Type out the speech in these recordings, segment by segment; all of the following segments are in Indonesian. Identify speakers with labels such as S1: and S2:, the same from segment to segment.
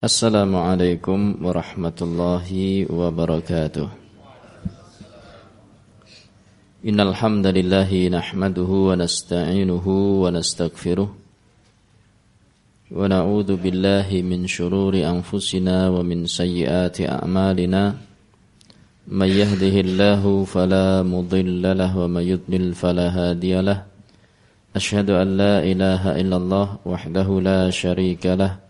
S1: Assalamualaikum warahmatullahi wabarakatuh. Innal hamdalillah wa nasta'inuhu wa nastaghfiruh wa na'udzu billahi min shururi anfusina wa min sayyiati a'malina. May yahdihillahu fala mudilla wa may yudlil fala hadiya ashhadu an la ilaha illallah wahdahu la sharika lahu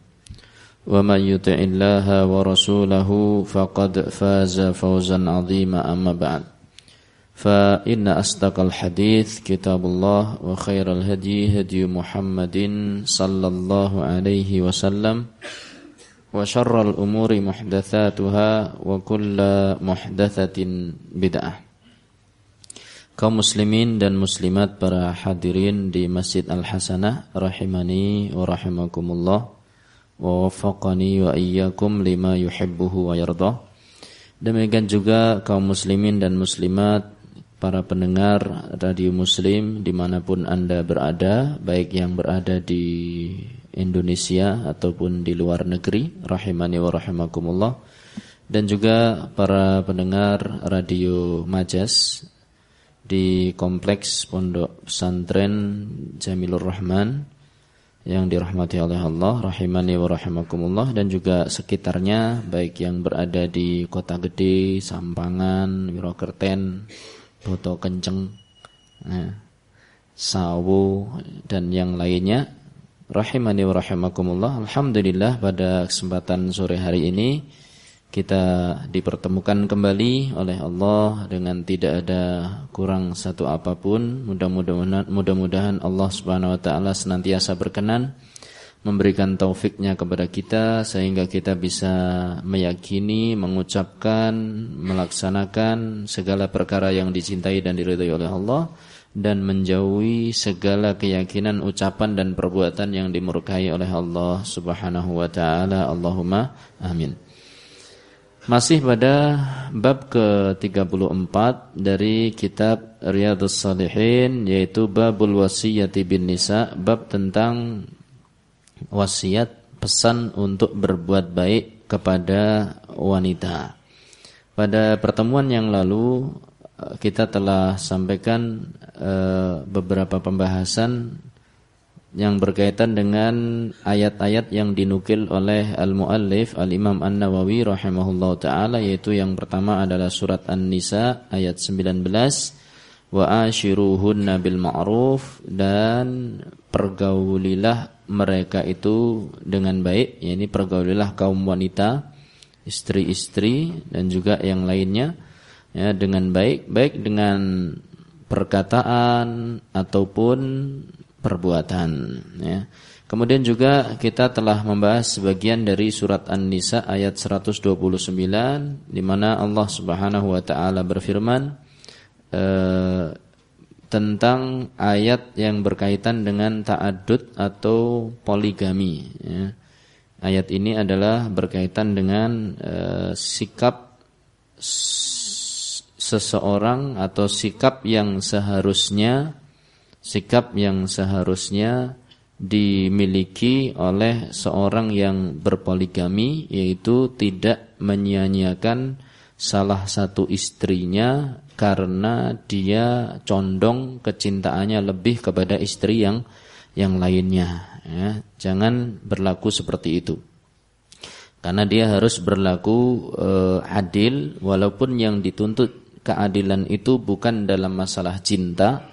S1: ومن يطع الله ورسوله فقد فاز فوزا عظيما أما بعد. فإن أصدق الحديث كتاب الله وخير الهدي هدي محمد صلى الله عليه وسلم وشر الأمور محدثاتها وكل محدثة بدعة. kaum muslimin dan muslimat para hadirin di Masjid Al-Hasanah rahimani wa rahimakumullah. Iyyakum lima yuhibbuhu wa yardah. Demikian juga kaum muslimin dan muslimat para pendengar radio muslim di mana pun anda berada baik yang berada di Indonesia ataupun di luar negeri rahimani wa rahimakumullah dan juga para pendengar radio Majas di kompleks Pondok Pesantren Jamilur Rahman yang dirahmati oleh Allah rahimani wa rahimakumullah dan juga sekitarnya baik yang berada di Kota Gede, Sampangan, Wirokerten, Boto Kenceng, nah, Sawu dan yang lainnya rahimani wa rahimakumullah. Alhamdulillah pada kesempatan sore hari ini kita dipertemukan kembali oleh Allah dengan tidak ada kurang satu apa pun. Mudah-mudahan mudah-mudahan Allah Subhanahu wa taala senantiasa berkenan memberikan taufiknya kepada kita sehingga kita bisa meyakini, mengucapkan, melaksanakan segala perkara yang dicintai dan diridhai oleh Allah dan menjauhi segala keyakinan, ucapan dan perbuatan yang dimurkai oleh Allah Subhanahu wa taala. Allahumma amin. Masih pada bab ke-34 dari kitab Riyadhus Salihin yaitu babul wasiyati bin nisa, bab tentang wasiat pesan untuk berbuat baik kepada wanita. Pada pertemuan yang lalu kita telah sampaikan uh, beberapa pembahasan yang berkaitan dengan ayat-ayat yang dinukil oleh al-muallif al-Imam An-Nawawi rahimahullahu taala yaitu yang pertama adalah surat An-Nisa ayat 19 wa ashiruhunna bil ma'ruf dan pergaulilah mereka itu dengan baik yakni pergaulilah kaum wanita istri-istri dan juga yang lainnya ya dengan baik baik dengan perkataan ataupun perbuatan ya. Kemudian juga kita telah membahas sebagian dari surat An-Nisa ayat 129 di mana Allah Subhanahu wa taala berfirman eh, tentang ayat yang berkaitan dengan ta'addud atau poligami ya. Ayat ini adalah berkaitan dengan eh, sikap seseorang atau sikap yang seharusnya sikap yang seharusnya dimiliki oleh seorang yang berpoligami yaitu tidak menyia-nyiakan salah satu istrinya karena dia condong kecintaannya lebih kepada istri yang yang lainnya ya. jangan berlaku seperti itu karena dia harus berlaku uh, adil walaupun yang dituntut keadilan itu bukan dalam masalah cinta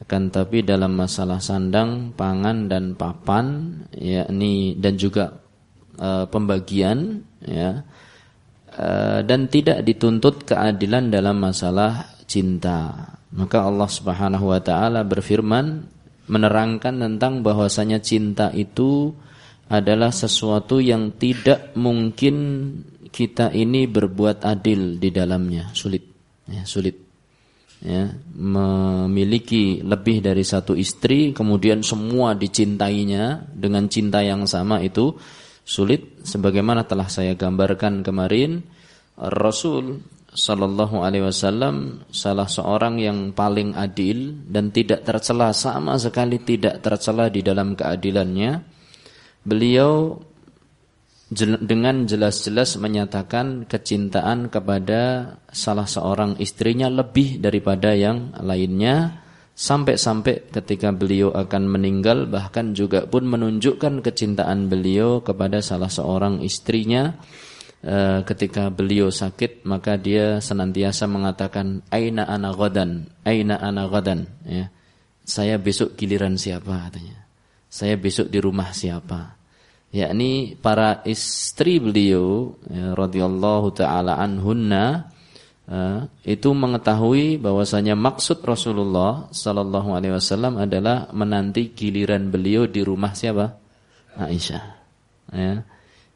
S1: akan tapi dalam masalah sandang, pangan dan papan yakni dan juga e, pembagian ya e, dan tidak dituntut keadilan dalam masalah cinta. Maka Allah Subhanahu wa taala berfirman menerangkan tentang bahwasanya cinta itu adalah sesuatu yang tidak mungkin kita ini berbuat adil di dalamnya, sulit ya, sulit ya, memiliki lebih dari satu istri kemudian semua dicintainya dengan cinta yang sama itu sulit sebagaimana telah saya gambarkan kemarin Rasul Sallallahu Alaihi Wasallam salah seorang yang paling adil dan tidak tercela sama sekali tidak tercela di dalam keadilannya. Beliau dengan jelas-jelas menyatakan kecintaan kepada salah seorang istrinya lebih daripada yang lainnya sampai-sampai ketika beliau akan meninggal bahkan juga pun menunjukkan kecintaan beliau kepada salah seorang istrinya. Eh, ketika beliau sakit maka dia senantiasa mengatakan aina ana ghadan aina ana ghadan ya. Saya besok giliran siapa? katanya. Saya besok di rumah siapa yakni para istri beliau ya, radhiyallahu taala anhunna uh, itu mengetahui bahwasanya maksud Rasulullah sallallahu alaihi wasallam adalah menanti giliran beliau di rumah siapa Aisyah ya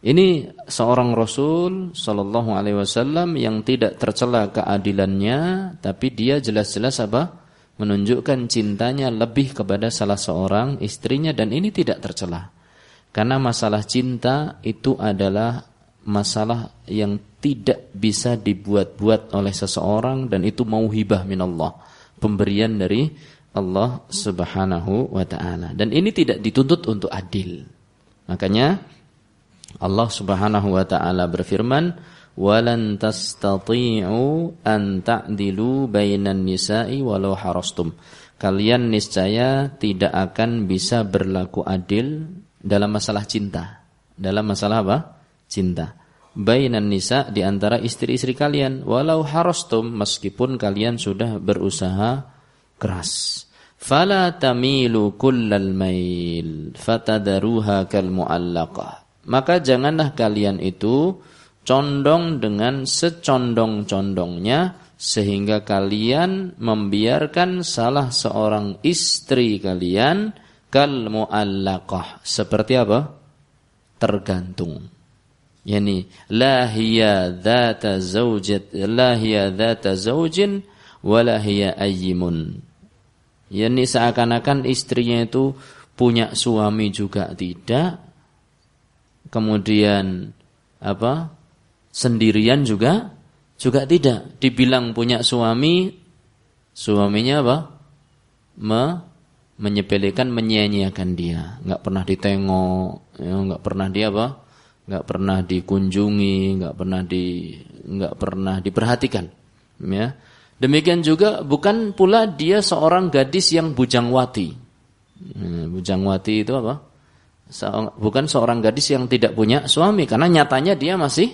S1: ini seorang Rasul Shallallahu Alaihi Wasallam yang tidak tercela keadilannya, tapi dia jelas-jelas apa? Menunjukkan cintanya lebih kepada salah seorang istrinya dan ini tidak tercela. Karena masalah cinta itu adalah masalah yang tidak bisa dibuat-buat oleh seseorang dan itu mau hibah minallah, pemberian dari Allah Subhanahu wa taala. Dan ini tidak dituntut untuk adil. Makanya Allah Subhanahu wa taala berfirman, "Walan tastati'u an ta'dilu bainan nisa'i walau harastum." Kalian niscaya tidak akan bisa berlaku adil dalam masalah cinta. Dalam masalah apa? Cinta. Bainan nisa di antara istri-istri kalian walau harastum meskipun kalian sudah berusaha keras. Fala tamilu kullal mail fatadaruha kal muallaqah maka janganlah kalian itu condong dengan secondong-condongnya sehingga kalian membiarkan salah seorang istri kalian kal muallaqah seperti apa? tergantung. Yani la hiya dzata zaujat la hiya dzata zaujin wala hiya ayyimun. Yani seakan-akan istrinya itu punya suami juga tidak, kemudian apa sendirian juga juga tidak dibilang punya suami suaminya apa Me, menyepelekan menyia-nyiakan dia. Nggak pernah ditengok ya, nggak pernah dia apa? Nggak pernah dikunjungi nggak pernah di nggak pernah diperhatikan ya. Demikian juga bukan pula dia seorang gadis yang bujangwati. Ya, bujangwati itu apa? Bukan seorang gadis yang tidak punya suami karena nyatanya dia masih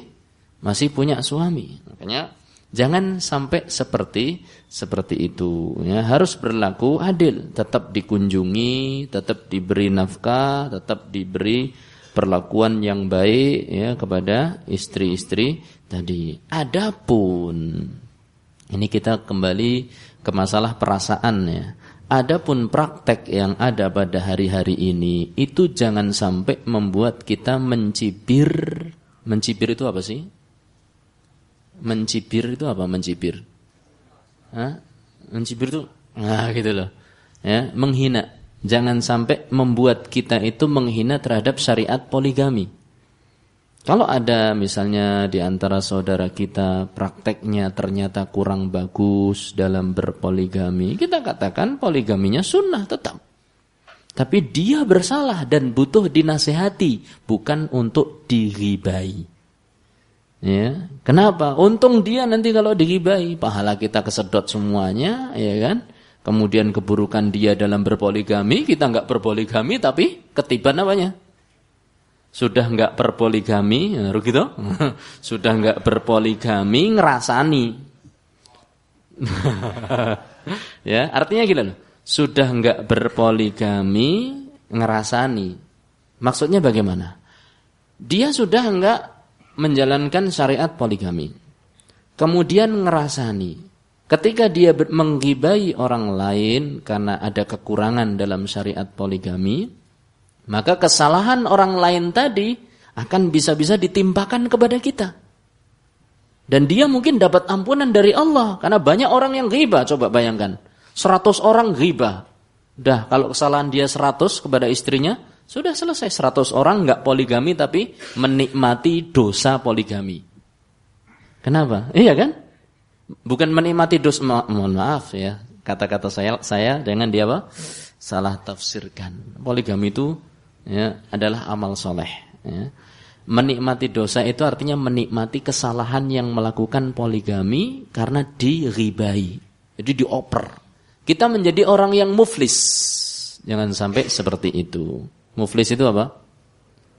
S1: masih punya suami. Makanya jangan sampai seperti seperti itu ya harus berlaku adil tetap dikunjungi tetap diberi nafkah tetap diberi perlakuan yang baik ya kepada istri-istri tadi adapun ini kita kembali ke masalah perasaan ya Adapun praktek yang ada pada hari-hari ini itu jangan sampai membuat kita mencibir. Mencibir itu apa sih? Mencibir itu apa mencibir? Hah? Mencibir itu nah gitu loh. Ya, menghina. Jangan sampai membuat kita itu menghina terhadap syariat poligami. Kalau ada misalnya di antara saudara kita prakteknya ternyata kurang bagus dalam berpoligami, kita katakan poligaminya sunnah tetap. Tapi dia bersalah dan butuh dinasehati, bukan untuk diribai. Ya, kenapa? Untung dia nanti kalau diribai, pahala kita kesedot semuanya, ya kan? Kemudian keburukan dia dalam berpoligami, kita nggak berpoligami tapi ketiban apanya? sudah enggak berpoligami, ya, gitu? sudah enggak berpoligami ngerasani. ya, artinya gila loh. Sudah enggak berpoligami ngerasani. Maksudnya bagaimana? Dia sudah enggak menjalankan syariat poligami. Kemudian ngerasani. Ketika dia menggibai orang lain karena ada kekurangan dalam syariat poligami, maka kesalahan orang lain tadi akan bisa-bisa ditimpakan kepada kita. Dan dia mungkin dapat ampunan dari Allah. Karena banyak orang yang ghibah. Coba bayangkan. 100 orang ghibah. Dah kalau kesalahan dia 100 kepada istrinya. Sudah selesai. 100 orang nggak poligami tapi menikmati dosa poligami. Kenapa? Iya kan? Bukan menikmati dosa. Ma mohon maaf ya. Kata-kata saya saya dengan dia apa? Salah tafsirkan. Poligami itu ya, adalah amal soleh. Ya Menikmati dosa itu artinya menikmati kesalahan yang melakukan poligami karena diribai. Jadi dioper. Kita menjadi orang yang muflis. Jangan sampai seperti itu. Muflis itu apa?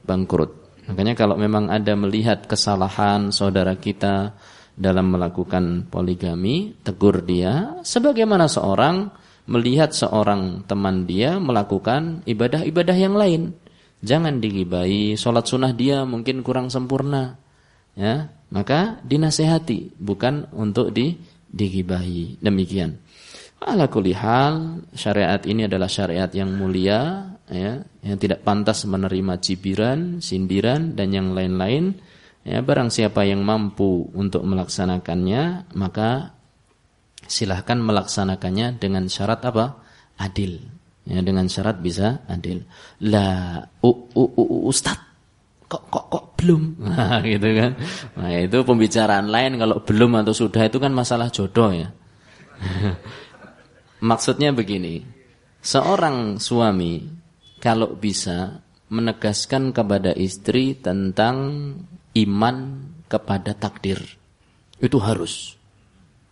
S1: Bangkrut. Makanya kalau memang ada melihat kesalahan saudara kita dalam melakukan poligami, tegur dia sebagaimana seorang melihat seorang teman dia melakukan ibadah-ibadah yang lain. Jangan digibai, sholat sunnah dia mungkin kurang sempurna. Ya, maka dinasehati, bukan untuk di digibahi. Demikian. Ala kulihal, syariat ini adalah syariat yang mulia, ya, yang tidak pantas menerima cibiran, sindiran, dan yang lain-lain. Ya, barang siapa yang mampu untuk melaksanakannya, maka silahkan melaksanakannya dengan syarat apa? Adil. Ya dengan syarat bisa adil. Lah ustad. Kok kok kok belum? Nah, gitu kan. Nah itu pembicaraan lain kalau belum atau sudah itu kan masalah jodoh ya maksudnya begini seorang suami kalau bisa menegaskan kepada istri tentang iman kepada takdir itu harus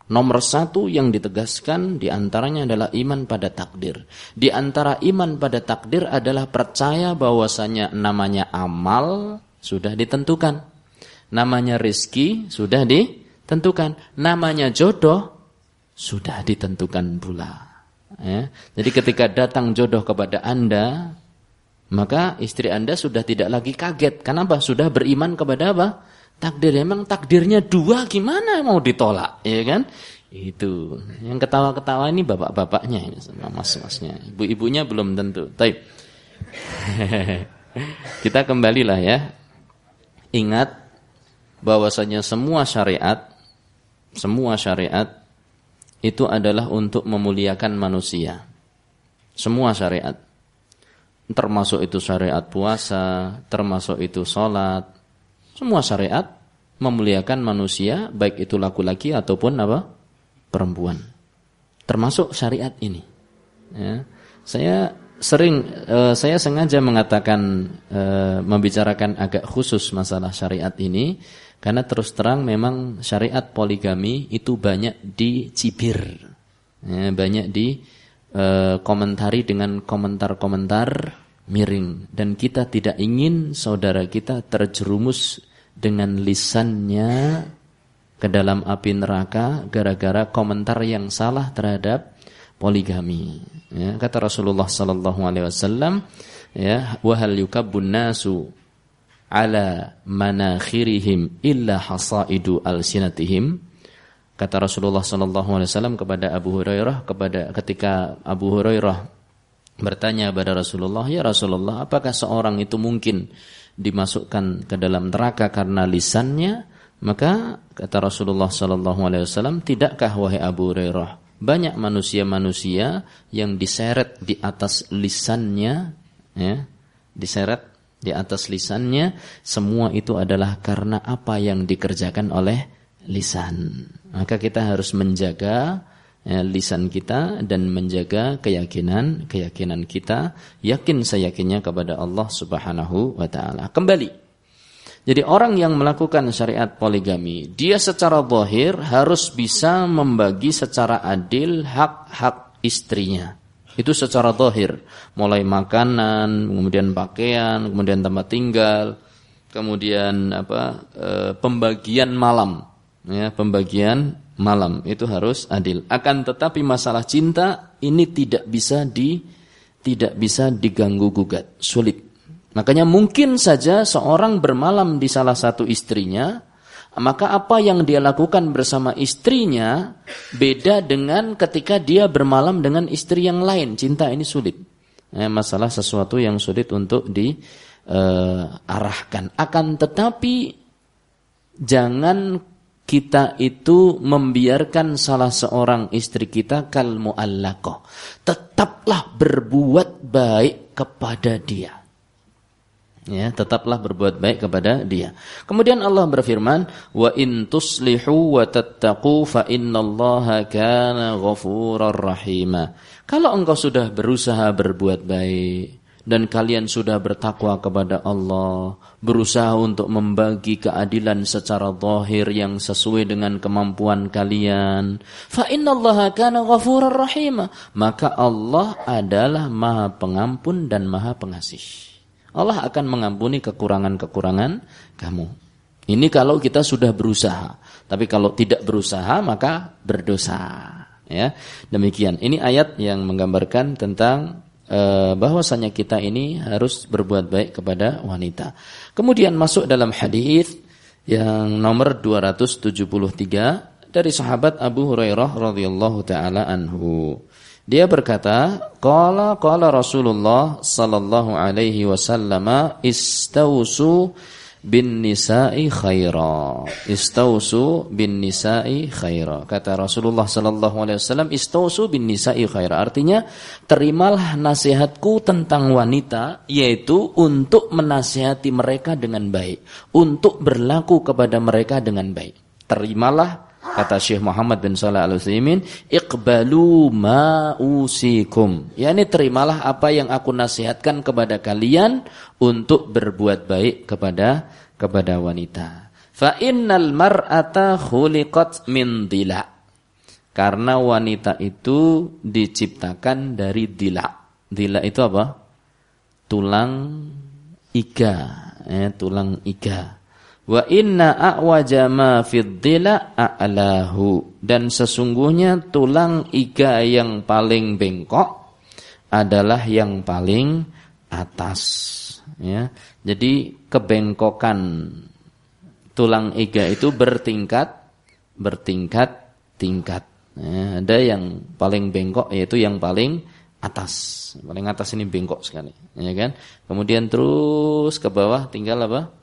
S1: Nomor satu yang ditegaskan di antaranya adalah iman pada takdir. Di antara iman pada takdir adalah percaya bahwasanya namanya amal sudah ditentukan. Namanya rizki sudah ditentukan. Namanya jodoh sudah ditentukan pula. Ya. Jadi ketika datang jodoh kepada anda, maka istri anda sudah tidak lagi kaget. Kenapa? Sudah beriman kepada apa? Takdir emang takdirnya dua gimana mau ditolak, ya kan? Itu. Yang ketawa-ketawa ini bapak-bapaknya mas-masnya. Ibu-ibunya belum tentu. Taib. Kita kembalilah ya. Ingat bahwasanya semua syariat semua syariat itu adalah untuk memuliakan manusia. Semua syariat. Termasuk itu syariat puasa, termasuk itu sholat, semua syariat memuliakan manusia, baik itu laki-laki ataupun apa perempuan. Termasuk syariat ini. Ya. Saya sering, uh, saya sengaja mengatakan uh, membicarakan agak khusus masalah syariat ini, karena terus terang memang syariat poligami itu banyak dicibir, ya, banyak di uh, komentari dengan komentar-komentar miring dan kita tidak ingin saudara kita terjerumus dengan lisannya ke dalam api neraka gara-gara komentar yang salah terhadap poligami. Ya, kata Rasulullah sallallahu alaihi wasallam, ya, wa hal yukabbun nasu ala manakhirihim illa hasaidu alsinatihim. Kata Rasulullah sallallahu alaihi wasallam kepada Abu Hurairah kepada ketika Abu Hurairah bertanya kepada Rasulullah, "Ya Rasulullah, apakah seorang itu mungkin dimasukkan ke dalam neraka karena lisannya, maka kata Rasulullah sallallahu alaihi wasallam, tidakkah wahai Abu Hurairah, banyak manusia-manusia yang diseret di atas lisannya, ya, diseret di atas lisannya, semua itu adalah karena apa yang dikerjakan oleh lisan. Maka kita harus menjaga ya, lisan kita dan menjaga keyakinan keyakinan kita yakin seyakinnya kepada Allah Subhanahu wa taala. Kembali. Jadi orang yang melakukan syariat poligami, dia secara zahir harus bisa membagi secara adil hak-hak istrinya. Itu secara zahir, mulai makanan, kemudian pakaian, kemudian tempat tinggal, kemudian apa? E, pembagian malam, ya, pembagian malam itu harus adil. Akan tetapi masalah cinta ini tidak bisa di tidak bisa diganggu gugat, sulit. Makanya mungkin saja seorang bermalam di salah satu istrinya, maka apa yang dia lakukan bersama istrinya beda dengan ketika dia bermalam dengan istri yang lain. Cinta ini sulit. Eh, masalah sesuatu yang sulit untuk diarahkan. Uh, Akan tetapi jangan kita itu membiarkan salah seorang istri kita kal mu'allaqah. Tetaplah berbuat baik kepada dia. Ya, tetaplah berbuat baik kepada dia. Kemudian Allah berfirman, "Wa in tuslihu wa tattaqu fa innallaha kana ghafurar rahima." Kalau engkau sudah berusaha berbuat baik, dan kalian sudah bertakwa kepada Allah, berusaha untuk membagi keadilan secara zahir yang sesuai dengan kemampuan kalian. Fa innallaha kana ghafurar rahim. Maka Allah adalah Maha Pengampun dan Maha Pengasih. Allah akan mengampuni kekurangan-kekurangan kamu. Ini kalau kita sudah berusaha. Tapi kalau tidak berusaha maka berdosa. Ya, demikian. Ini ayat yang menggambarkan tentang Eh, bahwasanya kita ini harus berbuat baik kepada wanita. Kemudian masuk dalam hadis yang nomor 273 dari sahabat Abu Hurairah radhiyallahu taala anhu. Dia berkata, qala qala Rasulullah sallallahu alaihi wasallam istausu bin nisa'i khaira. Istausu bin nisa'i khaira. Kata Rasulullah sallallahu alaihi wasallam, istausu bin nisa'i khaira. Artinya, terimalah nasihatku tentang wanita yaitu untuk menasihati mereka dengan baik, untuk berlaku kepada mereka dengan baik. Terimalah Kata Syekh Muhammad bin Salih Al-Utsaimin, "Iqbalu ma usikum." Yani terimalah apa yang aku nasihatkan kepada kalian untuk berbuat baik kepada kepada wanita. Fa innal mar'ata khuliqat min dila. Karena wanita itu diciptakan dari dila. Dila itu apa? Tulang iga, eh, tulang iga. Wa inna a'waja ma fiddila a'lahu. Dan sesungguhnya tulang iga yang paling bengkok adalah yang paling atas. Ya. Jadi kebengkokan tulang iga itu bertingkat, bertingkat, tingkat. Ya, ada yang paling bengkok yaitu yang paling atas. Paling atas ini bengkok sekali, ya kan? Kemudian terus ke bawah tinggal apa?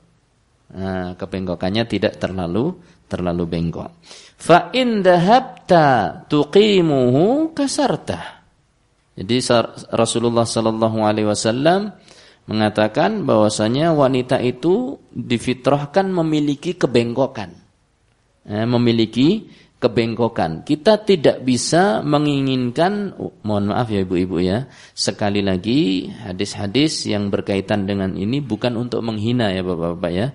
S1: Nah, kebengkokannya tidak terlalu terlalu bengkok. Fa in dhahabta tuqimuhu kasarta. Jadi Rasulullah sallallahu alaihi wasallam mengatakan bahwasanya wanita itu difitrahkan memiliki kebengkokan. Eh, memiliki kebengkokan. Kita tidak bisa menginginkan, oh, mohon maaf ya ibu-ibu ya, sekali lagi hadis-hadis yang berkaitan dengan ini bukan untuk menghina ya bapak-bapak ya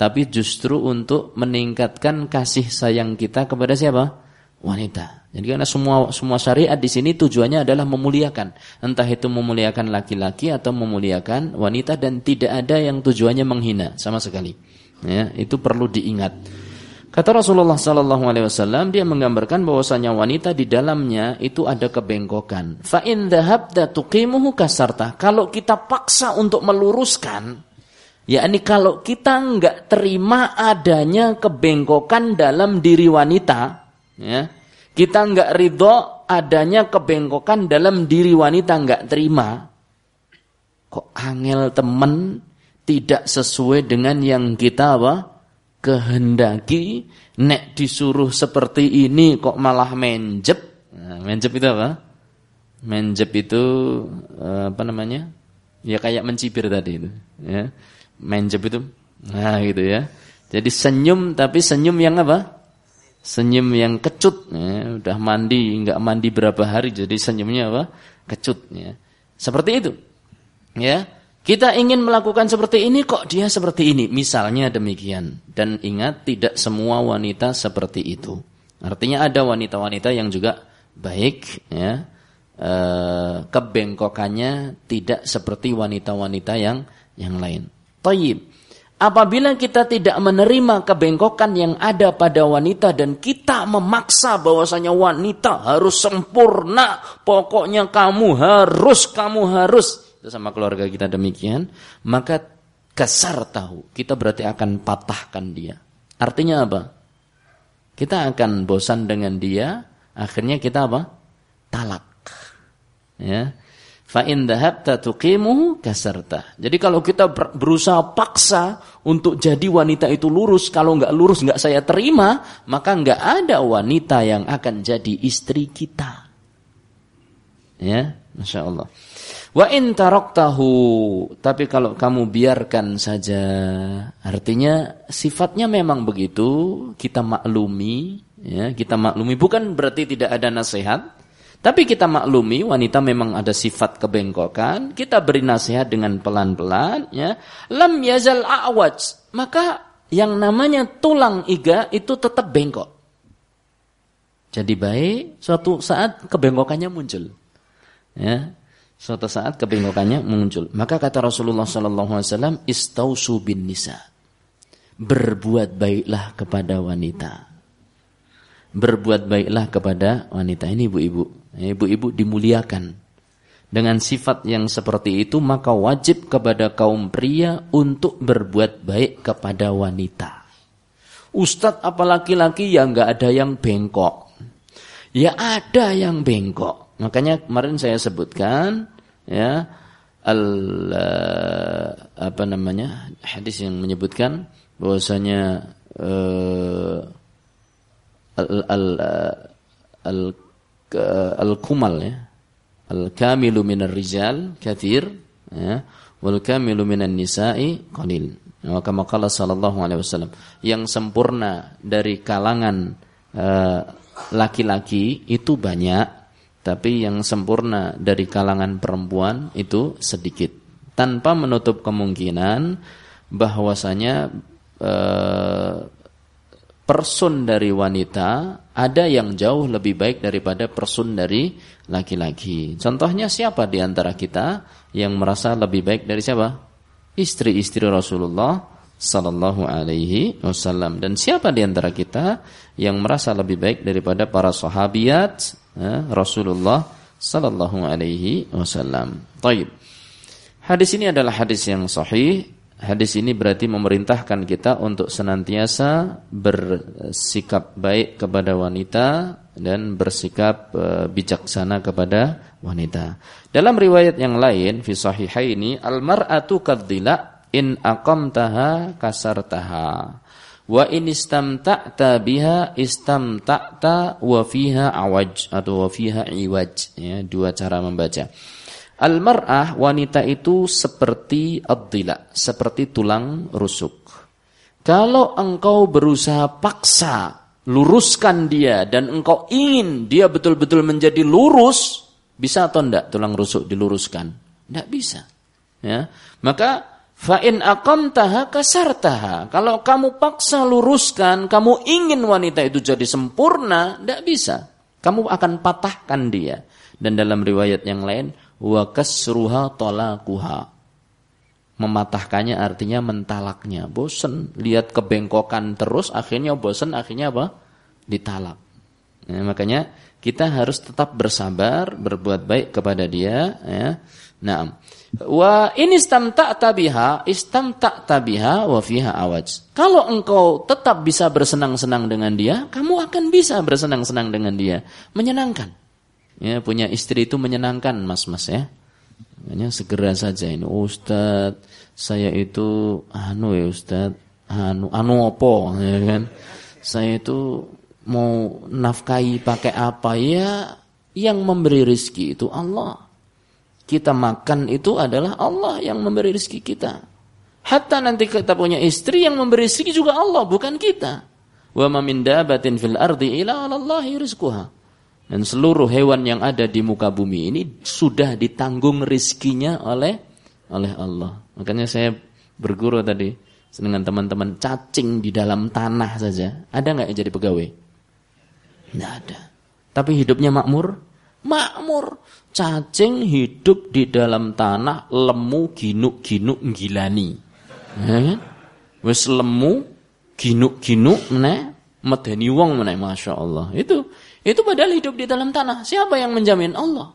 S1: tapi justru untuk meningkatkan kasih sayang kita kepada siapa? Wanita. Jadi karena semua semua syariat di sini tujuannya adalah memuliakan, entah itu memuliakan laki-laki atau memuliakan wanita dan tidak ada yang tujuannya menghina sama sekali. Ya, itu perlu diingat. Kata Rasulullah sallallahu alaihi wasallam dia menggambarkan bahwasanya wanita di dalamnya itu ada kebengkokan. Fa in tuqimuhu kasarta. Kalau kita paksa untuk meluruskan, yakni kalau kita nggak terima adanya kebengkokan dalam diri wanita, ya, kita nggak ridho adanya kebengkokan dalam diri wanita nggak terima, kok angel temen tidak sesuai dengan yang kita apa kehendaki, nek disuruh seperti ini kok malah menjep, nah, menjep itu apa? Menjep itu eh, apa namanya? Ya kayak mencibir tadi itu, ya menjep itu. Nah, gitu ya. Jadi senyum tapi senyum yang apa? Senyum yang kecut, ya, udah mandi, enggak mandi berapa hari jadi senyumnya apa? Kecut ya. Seperti itu. Ya. Kita ingin melakukan seperti ini kok dia seperti ini. Misalnya demikian. Dan ingat tidak semua wanita seperti itu. Artinya ada wanita-wanita yang juga baik ya. E, kebengkokannya tidak seperti wanita-wanita yang yang lain. Tayyib. Apabila kita tidak menerima kebengkokan yang ada pada wanita dan kita memaksa bahwasanya wanita harus sempurna, pokoknya kamu harus, kamu harus, sama keluarga kita demikian, maka kasar tahu, kita berarti akan patahkan dia. Artinya apa? Kita akan bosan dengan dia, akhirnya kita apa? Talak. Ya. Fa in dhahabta tuqimuhu kasarta. Jadi kalau kita berusaha paksa untuk jadi wanita itu lurus, kalau nggak lurus nggak saya terima, maka nggak ada wanita yang akan jadi istri kita. Ya, masya Allah. Wa in taraktahu, tapi kalau kamu biarkan saja, artinya sifatnya memang begitu, kita maklumi, ya, kita maklumi bukan berarti tidak ada nasihat, tapi kita maklumi wanita memang ada sifat kebengkokan, kita beri nasihat dengan pelan-pelan ya. Lam yazal a'waj, maka yang namanya tulang iga itu tetap bengkok. Jadi baik, suatu saat kebengkokannya muncul. Ya. Suatu saat kebengkokannya muncul. Maka kata Rasulullah sallallahu alaihi wasallam, "Istausu bin nisa." Berbuat baiklah kepada wanita. Berbuat baiklah kepada wanita. Ini ibu-ibu ibu-ibu dimuliakan. Dengan sifat yang seperti itu maka wajib kepada kaum pria untuk berbuat baik kepada wanita. Ustadz apa laki-laki yang nggak ada yang bengkok? Ya ada yang bengkok. Makanya kemarin saya sebutkan ya al uh, apa namanya hadis yang menyebutkan bahwasanya uh, al al, uh, al al-kumal ya. Al-kamilu minar rijal kathir ya. Wal kamilu minan nisa'i qalil. Maka maqala sallallahu alaihi wasallam yang sempurna dari kalangan eh, laki-laki uh, itu banyak tapi yang sempurna dari kalangan perempuan itu sedikit tanpa menutup kemungkinan bahwasanya uh, person dari wanita ada yang jauh lebih baik daripada person dari laki-laki. Contohnya siapa di antara kita yang merasa lebih baik dari siapa? Istri-istri Rasulullah sallallahu alaihi wasallam dan siapa di antara kita yang merasa lebih baik daripada para sahabiat ya, Rasulullah sallallahu alaihi wasallam. Baik. Hadis ini adalah hadis yang sahih Hadis ini berarti memerintahkan kita untuk senantiasa bersikap baik kepada wanita dan bersikap uh, bijaksana kepada wanita. Dalam riwayat yang lain fi sahihaini al-mar'atu in aqamtaha kasartaha wa in istamta'ta biha istamta'ta wa fiha awaj atau wa fiha iwaj ya dua cara membaca. Al-mar'ah wanita itu seperti ad seperti tulang rusuk. Kalau engkau berusaha paksa luruskan dia dan engkau ingin dia betul-betul menjadi lurus, bisa atau enggak tulang rusuk diluruskan? Enggak bisa. Ya. Maka fa in aqamtaha kasartaha. Kalau kamu paksa luruskan, kamu ingin wanita itu jadi sempurna, enggak bisa. Kamu akan patahkan dia. Dan dalam riwayat yang lain, wa kasruha talaquha. Mematahkannya artinya mentalaknya. Bosen lihat kebengkokan terus akhirnya bosen akhirnya apa? Ditalak. Ya, makanya kita harus tetap bersabar, berbuat baik kepada dia ya. Nah, wa in istamta'ta biha istamta'ta biha wa fiha awaj. Kalau engkau tetap bisa bersenang-senang dengan dia, kamu akan bisa bersenang-senang dengan dia, menyenangkan. Ya, punya istri itu menyenangkan mas-mas ya. Makanya segera saja ini Ustad, saya itu anu ya Ustad, anu anu opo ya kan. Saya itu mau nafkahi pakai apa ya yang memberi rizki itu Allah. Kita makan itu adalah Allah yang memberi rizki kita. Hatta nanti kita punya istri yang memberi rizki juga Allah, bukan kita. Wa ma min dabatin fil ardi ila Allahi rizquha. Dan seluruh hewan yang ada di muka bumi ini sudah ditanggung rizkinya oleh oleh Allah. Makanya saya berguru tadi dengan teman-teman cacing di dalam tanah saja. Ada nggak yang jadi pegawai? Tidak ada. Tapi hidupnya makmur? Makmur. Cacing hidup di dalam tanah lemu ginuk-ginuk gilani. Ya kan? Lemu ginuk-ginuk meneh medeni wong meneh Masya Allah. Itu itu padahal hidup di dalam tanah. Siapa yang menjamin? Allah.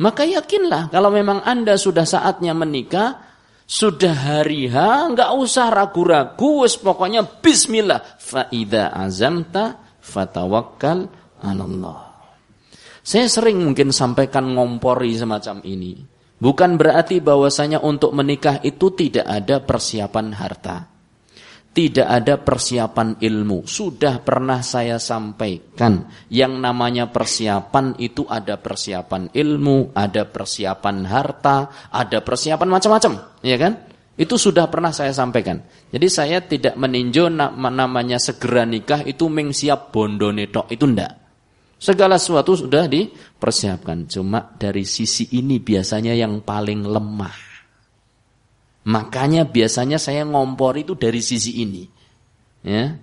S1: Maka yakinlah kalau memang Anda sudah saatnya menikah, sudah hari H, nggak usah ragu-ragu, wes pokoknya bismillah. Fa idza azamta fatawakkal 'alallah. Saya sering mungkin sampaikan ngompori semacam ini. Bukan berarti bahwasanya untuk menikah itu tidak ada persiapan harta. Tidak ada persiapan ilmu. Sudah pernah saya sampaikan. Yang namanya persiapan itu ada persiapan ilmu, ada persiapan harta, ada persiapan macam-macam. Ya kan? Itu sudah pernah saya sampaikan. Jadi saya tidak meninjau namanya segera nikah itu mengsiap bondo netok. Itu ndak. Segala sesuatu sudah dipersiapkan. Cuma dari sisi ini biasanya yang paling lemah. Makanya biasanya saya ngompor itu dari sisi ini. Ya.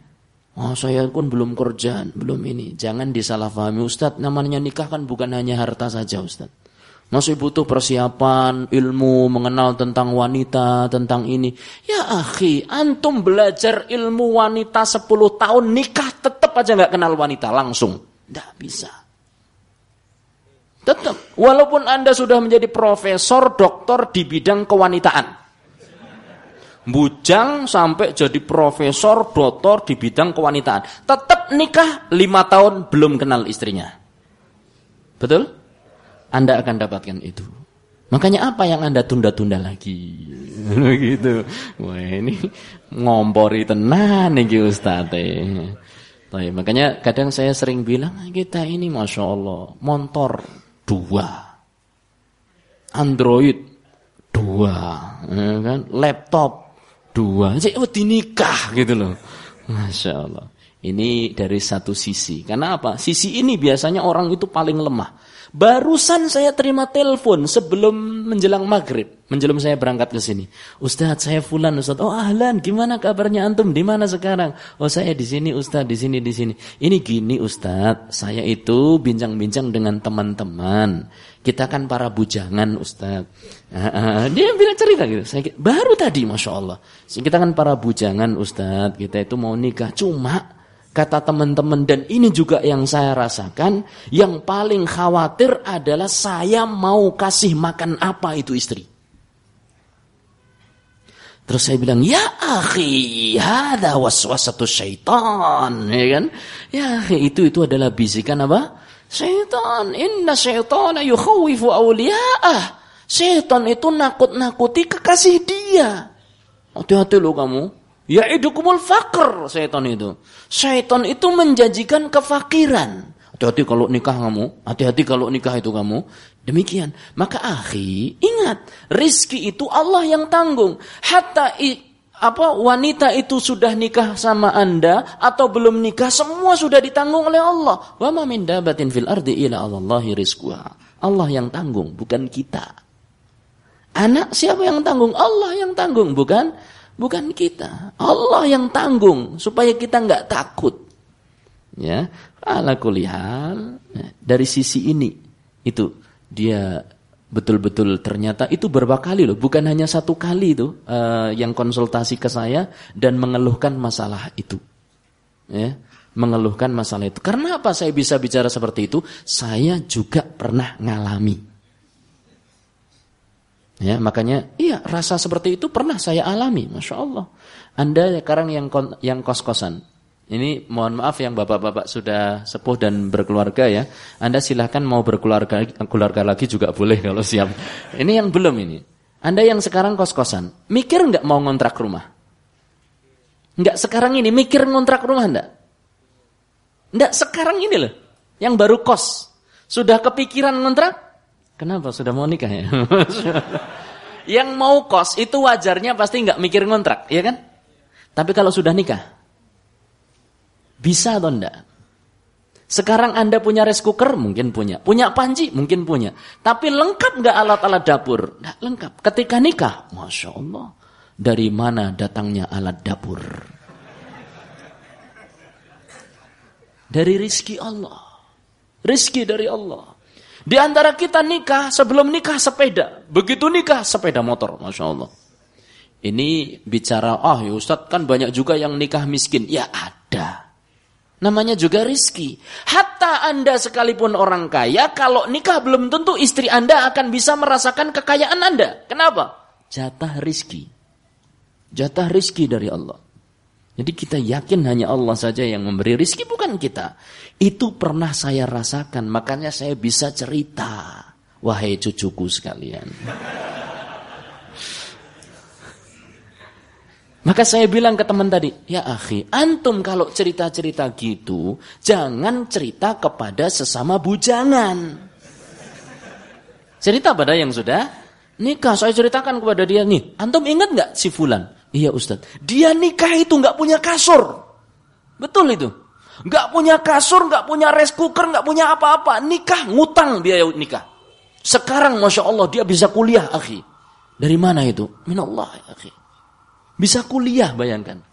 S1: Oh saya pun belum kerja, belum ini. Jangan disalahpahami Ustadz, namanya nikah kan bukan hanya harta saja Ustadz. Masih butuh persiapan, ilmu, mengenal tentang wanita, tentang ini. Ya akhi, antum belajar ilmu wanita 10 tahun, nikah tetap aja nggak kenal wanita langsung. Tidak bisa. Tetap, walaupun Anda sudah menjadi profesor, doktor di bidang kewanitaan. Bujang sampai jadi profesor, doktor di bidang kewanitaan. Tetap nikah lima tahun belum kenal istrinya. Betul? Anda akan dapatkan itu. Makanya apa yang Anda tunda-tunda lagi? gitu. Wah ini ngompori tenan nih Ustaz. Baik, makanya kadang saya sering bilang kita ini masya Allah motor dua, Android dua, ya kan? laptop dua, jadi oh, dinikah gitu loh, masya Allah. Ini dari satu sisi. Karena apa? Sisi ini biasanya orang itu paling lemah. Barusan saya terima telepon sebelum menjelang maghrib, menjelang saya berangkat ke sini. Ustadz, saya Fulan, Ustadz. Oh ahlan, gimana kabarnya antum? Di mana sekarang? Oh saya di sini, Ustadz, di sini, di sini. Ini gini, Ustadz. Saya itu bincang-bincang dengan teman-teman. Kita kan para bujangan, Ustadz. dia bilang cerita gitu. Saya baru tadi, masya Allah. Kita kan para bujangan, Ustadz. Kita itu mau nikah, cuma Kata teman-teman dan ini juga yang saya rasakan, yang paling khawatir adalah saya mau kasih makan apa itu istri. Terus saya bilang, ya akhi, ada waswasatu syaitan. Ya kan? Ya akhi, itu itu adalah bisikan apa? Syaitan. Inna syaitan yukhawifu awliya'ah. Syaitan itu nakut-nakuti kekasih dia. Hati-hati loh kamu. Ya'idukumul fakr syaitan itu. Syaitan itu menjanjikan kefakiran. Hati-hati kalau nikah kamu, hati-hati kalau nikah itu kamu. Demikian. Maka akhi, ingat, rizki itu Allah yang tanggung. Hatta i, apa wanita itu sudah nikah sama Anda atau belum nikah, semua sudah ditanggung oleh Allah. Wa ma min dabatin fil ardi ila Allahi rizquha. Allah yang tanggung, bukan kita. Anak siapa yang tanggung? Allah yang tanggung, bukan Bukan kita. Allah yang tanggung supaya kita nggak takut. Ya, ala kulihal ya, dari sisi ini itu dia betul-betul ternyata itu berapa kali loh, bukan hanya satu kali itu uh, yang konsultasi ke saya dan mengeluhkan masalah itu. Ya, mengeluhkan masalah itu. Karena apa saya bisa bicara seperti itu? Saya juga pernah ngalami. Ya, makanya iya rasa seperti itu pernah saya alami, masya Allah. Anda sekarang yang yang kos kosan, ini mohon maaf yang bapak-bapak sudah sepuh dan berkeluarga ya. Anda silahkan mau berkeluarga keluarga lagi juga boleh kalau siap. Ini yang belum ini. Anda yang sekarang kos kosan, mikir nggak mau ngontrak rumah? Nggak sekarang ini mikir ngontrak rumah enggak? Nggak sekarang ini loh, yang baru kos sudah kepikiran ngontrak? Kenapa sudah mau nikah ya? yang mau kos itu wajarnya pasti nggak mikir ngontrak, ya kan? Tapi kalau sudah nikah, bisa atau enggak? Sekarang Anda punya rice cooker? Mungkin punya. Punya panci? Mungkin punya. Tapi lengkap nggak alat-alat dapur? Nggak lengkap. Ketika nikah, Masya Allah. Dari mana datangnya alat dapur? Dari rizki Allah. Rizki dari Allah. Di antara kita nikah, sebelum nikah sepeda. Begitu nikah, sepeda motor. Masya Allah. Ini bicara, ah ya Ustadz kan banyak juga yang nikah miskin. Ya ada. Namanya juga rizki. Hatta Anda sekalipun orang kaya, kalau nikah belum tentu istri Anda akan bisa merasakan kekayaan Anda. Kenapa? Jatah rizki. Jatah rizki dari Allah. Jadi kita yakin hanya Allah saja yang memberi rizki bukan kita. Itu pernah saya rasakan, makanya saya bisa cerita. Wahai cucuku sekalian. Maka saya bilang ke teman tadi, ya akhi, antum kalau cerita-cerita gitu, jangan cerita kepada sesama bujangan. Cerita pada yang sudah nikah. Saya ceritakan kepada dia, nih, antum ingat nggak si Fulan? Iya Ustaz. Dia nikah itu nggak punya kasur. Betul itu. Nggak punya kasur, nggak punya rice cooker, nggak punya apa-apa. Nikah ngutang biaya nikah. Sekarang Masya Allah dia bisa kuliah akhi. Dari mana itu? Minallah akhi. Bisa kuliah bayangkan.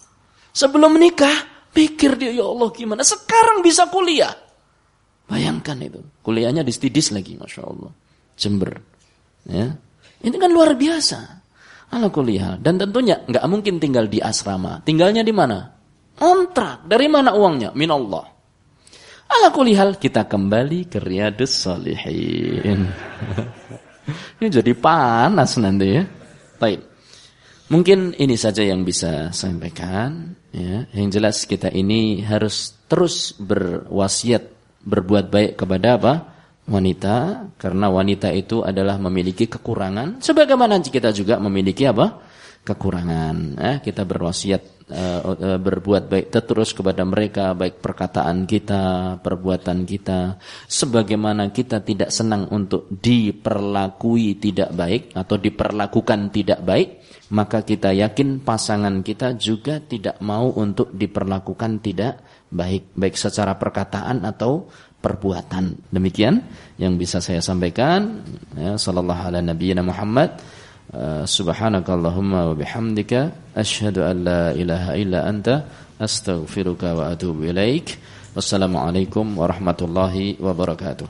S1: Sebelum menikah, pikir dia ya Allah gimana. Sekarang bisa kuliah. Bayangkan itu. Kuliahnya di Stidis lagi Masya Allah. Jember. Ya. Ini kan luar biasa. Ala kuliah. Dan tentunya nggak mungkin tinggal di asrama. Tinggalnya di mana? Kontrak. Dari mana uangnya? Min Allah. Ala kulihal kita kembali ke Riyadus Salihin. ini jadi panas nanti ya. Baik. Mungkin ini saja yang bisa saya sampaikan. Ya. Yang jelas kita ini harus terus berwasiat berbuat baik kepada apa? Wanita karena wanita itu adalah memiliki kekurangan. Sebagaimana kita juga memiliki apa? Kekurangan eh, kita berwasiat uh, uh, berbuat baik terus kepada mereka baik perkataan kita perbuatan kita. Sebagaimana kita tidak senang untuk diperlakui tidak baik atau diperlakukan tidak baik maka kita yakin pasangan kita juga tidak mau untuk diperlakukan tidak baik. Baik secara perkataan atau perbuatan. Demikian yang bisa saya sampaikan. Ya, sallallahu ala nabiyyina Muhammad. Uh, subhanakallahumma wa bihamdika asyhadu an la ilaha illa anta astaghfiruka wa atubu ilaik. Wassalamualaikum warahmatullahi wabarakatuh.